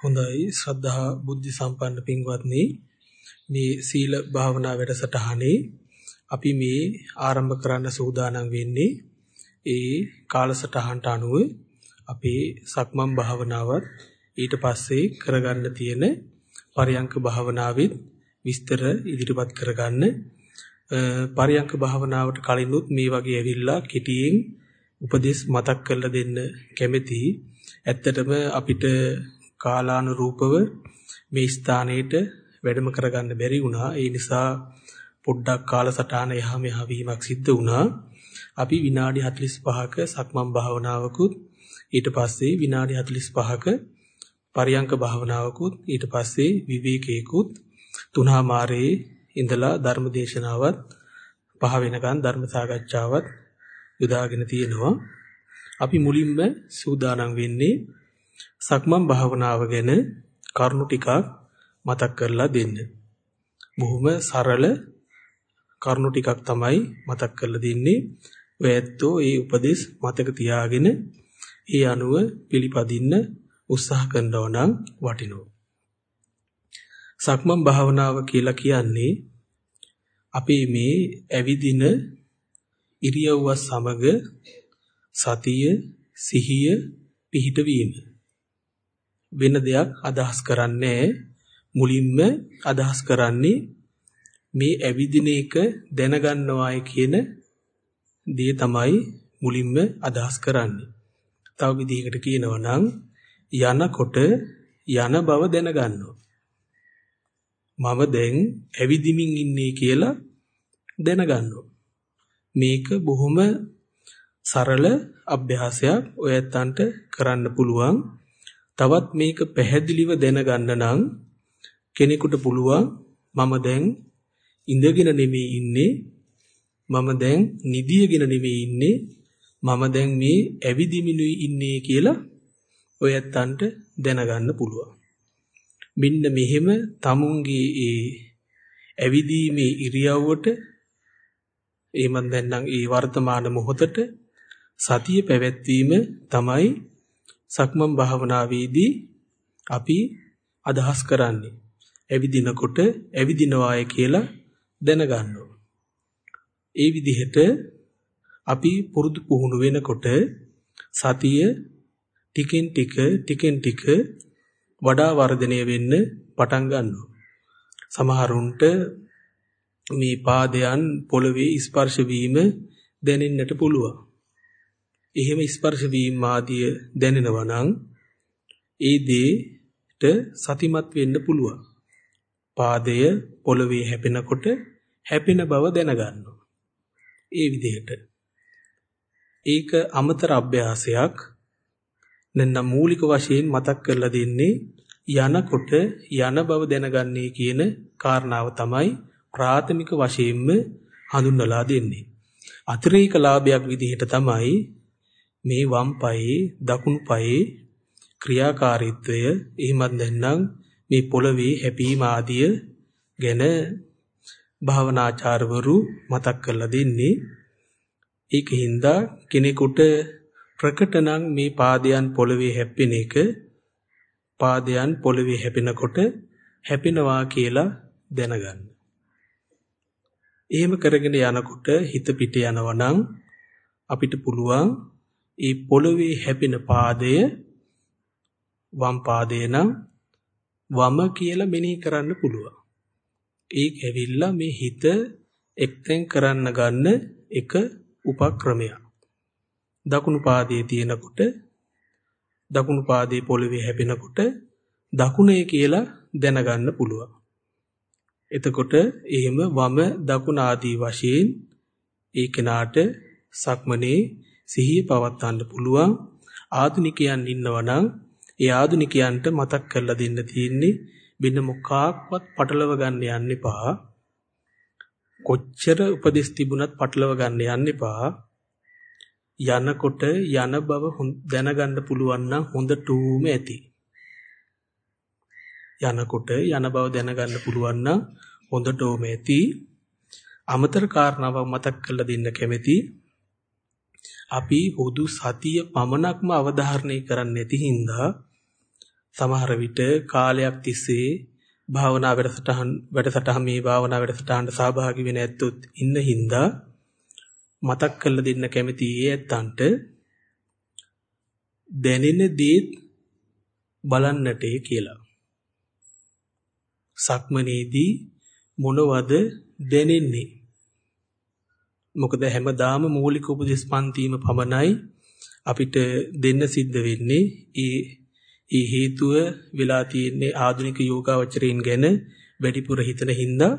හොඳයි ශ්‍රද්ධා බුද්ධ සම්පන්න පින්වත්නි මේ සීල භාවනා වැඩසටහනේ අපි මේ ආරම්භ කරන්න සූදානම් වෙන්නේ ඒ කාලසටහනට අනුව අපේ සක්මන් භාවනාවත් ඊට පස්සේ කරගන්න තියෙන පරියංක භාවනාවෙත් විස්තර ඉදිරිපත් කරගන්න පරියංක භාවනාවට කලිනුත් මේ වගේ ඇවිල්ලා කෙටියෙන් උපදේශ මතක් කරලා දෙන්න කැමැති. ඇත්තටම අපිට කාලානුරූපව මේ ස්ථානයේට වැඩම කරගන්න බැරි වුණා. ඒ නිසා පොඩ්ඩක් කාලසටහන එහා මෙහා වීමක් සිද්ධ වුණා. අපි විනාඩි 45ක සක්මන් භාවනාවකුත් ඊට පස්සේ විනාඩි 45ක පරියංක භාවනාවකුත් ඊට පස්සේ විවේකයකුත් තුනහා මාරේ ඉඳලා ධර්ම දේශනාවත් පහ වෙනකන් ධර්ම සාකච්ඡාවත් යොදාගෙන තියෙනවා. අපි මුලින්ම සූදානම් වෙන්නේ සක්මන් භාවනාව ගැන කරුණු ටිකක් මතක් කරලා දෙන්න. බොහොම සරල කරුණු ටිකක් තමයි මතක් කරලා දෙන්නේ. ඔය ඇත්තෝ ඒ උපදේශ මතක තියාගෙන ඒ අනුව පිළිපදින්න උත්සාහ කරනවා නම් වටිනවා. සක්මන් භාවනාව කියලා කියන්නේ අපේ මේ ඇවිදින ඉරියව්ව සමග සතිය සිහිය පිහිටවීම වෙන දෙයක් අදහස් කරන්නේ මුලින්ම අදහස් කරන්නේ මේ ඇවිදින එක දැනගන්නවායි කියන දේ තමයි මුලින්ම අදහස් කරන්නේ. තව විදිහකට කියනවා නම් යනකොට යන බව දැනගන්නවා. මම දැන් ඇවිදිමින් ඉන්නේ කියලා දැනගන්නවා. මේක බොහොම සරල අභ්‍යාසයක් ඔයයන්ට කරන්න පුළුවන්. තවත් මේක පැහැදිලිව දැනගන්න නම් කෙනෙකුට පුළුවන් මම දැන් ඉඳගෙන නෙමෙයි ඉන්නේ මම දැන් නිදියගෙන නෙමෙයි ඉන්නේ මම දැන් මේ ඇවිදිමිනුයි ඉන්නේ කියලා ඔයයන්ට දැනගන්න පුළුවන්. මෙන්න මෙහෙම tamunගේ ඒ ඇවිදීමේ ඉරියව්වට එහෙමත් නැත්නම් ඒ වර්තමාන මොහොතට සතිය පැවැත්වීම තමයි සක්මන් භාවනාවේදී අපි අදහස් කරන්නේ. ඇවිදිනකොට ඇවිදිනවාය කියලා දැනගන්නවා. ඒ විදිහට අපි පුරුදු පුහුණු වෙනකොට සතිය ටිකෙන් ටික ටිකෙන් ටික වඩා වර්ධනය වෙන්න පටන් ගන්නවා. සමහරුන්ට මේ පාදයන් පොළවේ ස්පර්ශ වීම දැනෙන්නට පුළුවන්. එහෙම ස්පර්ශ වීම ආදිය දැනෙනවා නම් ඒ දේට සතිමත් වෙන්න පුළුවන්. පාදය පොළවේ හැපෙනකොට හැපෙන බව දැනගන්නවා. ඒ විදිහට. ඒක අමතර අභ්‍යාසයක් නැත්නම් මූලික වශයෙන් මතක් කරලා දෙන්නේ යනකොට යන බව දැනගන්නේ කියන කාරණාව තමයි ප්‍රාථමික වශයෙන්ම හඳුන්වලා දෙන්නේ. අතිරේක ලාභයක් විදිහට තමයි මේ වම් පායේ දකුණු පායේ ක්‍රියාකාරීත්වය එහෙමත් නැත්නම් මේ පොළවේ හැපීම ආදිය ගැන භාවනාචාර්යවරු මතක් කරලා දෙන්නේ ඒකින්ද කෙනෙකුට ප්‍රකට නම් මේ පාදයන් පොළවේ හැප්පෙන එක පාදයන් පොළවේ හැපෙනකොට හැපෙනවා කියලා දැනගන්න. එහෙම කරගෙන යනකොට හිත පිට යනවා නම් අපිට පුළුවන් ඒ පොළවේ හැපෙන පාදය වම් පාදය නම් වම කියලා මෙනෙහි කරන්න පුළුවන්. ඒක ඇවිල්ලා මේ හිත එක්තෙන් කරන්න ගන්න එක උපක්‍රමයක්. දකුණු පාදයේ තියෙනකොට දකුණු පාදයේ පොළවේ හැපෙනකොට දකුණේ කියලා දැනගන්න පුළුවන්. එතකොට එහෙම වම දකුණ ආදී වශයෙන් ඒ කෙනාට සක්මනේ සිහිය පවත්වන්න පුළුවන්. ආධුනිකයන් ඉන්නවා නම් ඒ ආධුනිකයන්ට මතක් කරලා දෙන්න තියෙන්නේ වෙන මොකක්වත් පටලව ගන්න යන්න එපා. කොච්චර උපදෙස් තිබුණත් පටලව ගන්න යන්න එපා. යනකොට යන බව දැනගන්න පුළුවන් නම් හොඳටම ඇති. යනකොට යන බව දැනගන්න පුළුවන් නම් හොඳටම ඇති. අමතර කාරණාවක් මතක් කරලා දෙන්න කැමැති. අපි හුදු සතිය පමණක්ම අවධාරණය කරන්නේ නැති හින්දා සමහර විට කාලයක් තිස්සේ භාවනා වැඩසටහන් වැඩසටහන් මේ භාවනා වැඩසටහනට සහභාගී වෙන ඇත්තොත් ඉන්න හින්දා මතක් කරලා දෙන්න කැමති ඒ ඇත්තන්ට දැනෙන දේත් බලන්නට කියලා. සක්මනේදී මොනවද දැනෙන්නේ? මොකද හැමදාම මූලික උපදෙස් පන්තිම පමණයි අපිට දෙන්න සිද්ධ වෙන්නේ. ඒ ඒ හේතුව වෙලා තියෙන්නේ ආධුනික යෝගාවචරයෙන් ගැන වැඩිපුර හිතන හින්දා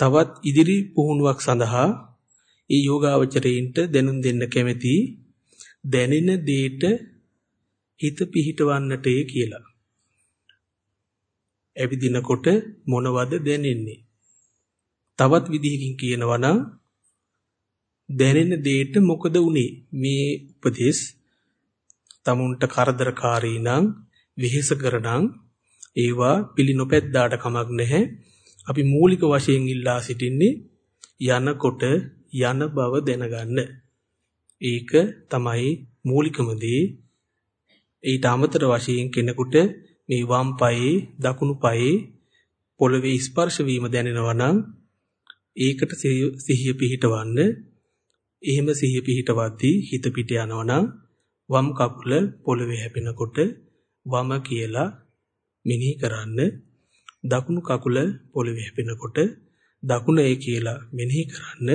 තවත් ඉදිරි පුහුණුවක් සඳහා ඒ යෝගාවචරයින්ට දැනුම් දෙන්න කැමැති දැනෙන දේට හිත පිහිටවන්නට කියලා. ඇවිදිනකොට මොනවද දැනෙන්නේ? තවත් විදිහකින් කියනවා නම් දැනෙන දේට මොකද උනේ? මේ උපදේශ තමුන්ට කරදරකාරී නම් විහිස කරනම් ඒවා පිළි නොපැද්දාට කමක් නැහැ. අපි මූලික වශයෙන් ඉල්ලා සිටින්නේ යනකොට යන බව දැනගන්න. ඒක තමයි මූලිකම දේ. ඊට අමතර වශයෙන් කෙනෙකුට මේ වම් පායේ දකුණු පායේ පොළවේ ස්පර්ශ වීම දැනෙනවා නම් ඒකට සිහිය පිහිටවන්න. එහෙම සිහිය පිහිටවද්දී හිත පිට යනවා නම් වම් කකුල පොළවේ හැපෙනකොට වම කියලා මෙනෙහි කරන්න දකුණු කකුල පොළවේ හැපෙනකොට දකුණේ කියලා මෙනෙහි කරන්න.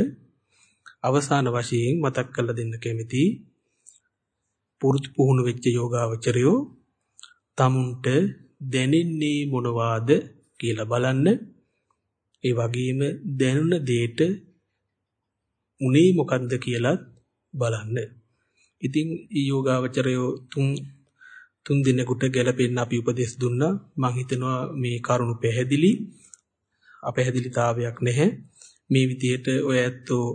අවසාන වශයෙන් මතක් කරලා දෙන්න කැමති පුරුදු පුහුණු වෙච්ච යෝගාවචරයෝ tamunට දැනෙන්නේ මොනවාද කියලා බලන්න. ඒ වගේම දැනුණ දෙයට උනේ මොකද්ද කියලා බලන්න ඉතින් යෝගාවචරයෝ තුන් තුන් දිනකට ගැලපෙන්න අපි උපදෙස් දුන්නා. මම හිතනවා මේ කරුණු පැහැදිලි. අපැහැදිලිතාවයක් නැහැ. මේ විදිහට ඔය ඇත්තෝ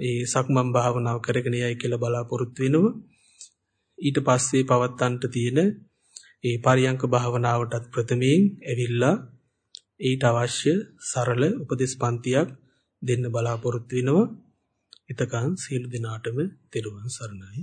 ඒ සක්මන් භාවනාව කරගෙන යයි කියලා බලාපොරොත්තු වෙනවා. ඊට පස්සේ පවත්තන්ට තියෙන ඒ පරියංක භාවනාවටත් ප්‍රථමයෙන් ඇවිල්ලා ඊට අවශ්‍ය සරල උපදේශ පන්තියක් දෙන්න බලාපොරොත්තු වෙනවා. එතකන් සියලු දෙනාටම තෙරුවන් සරණයි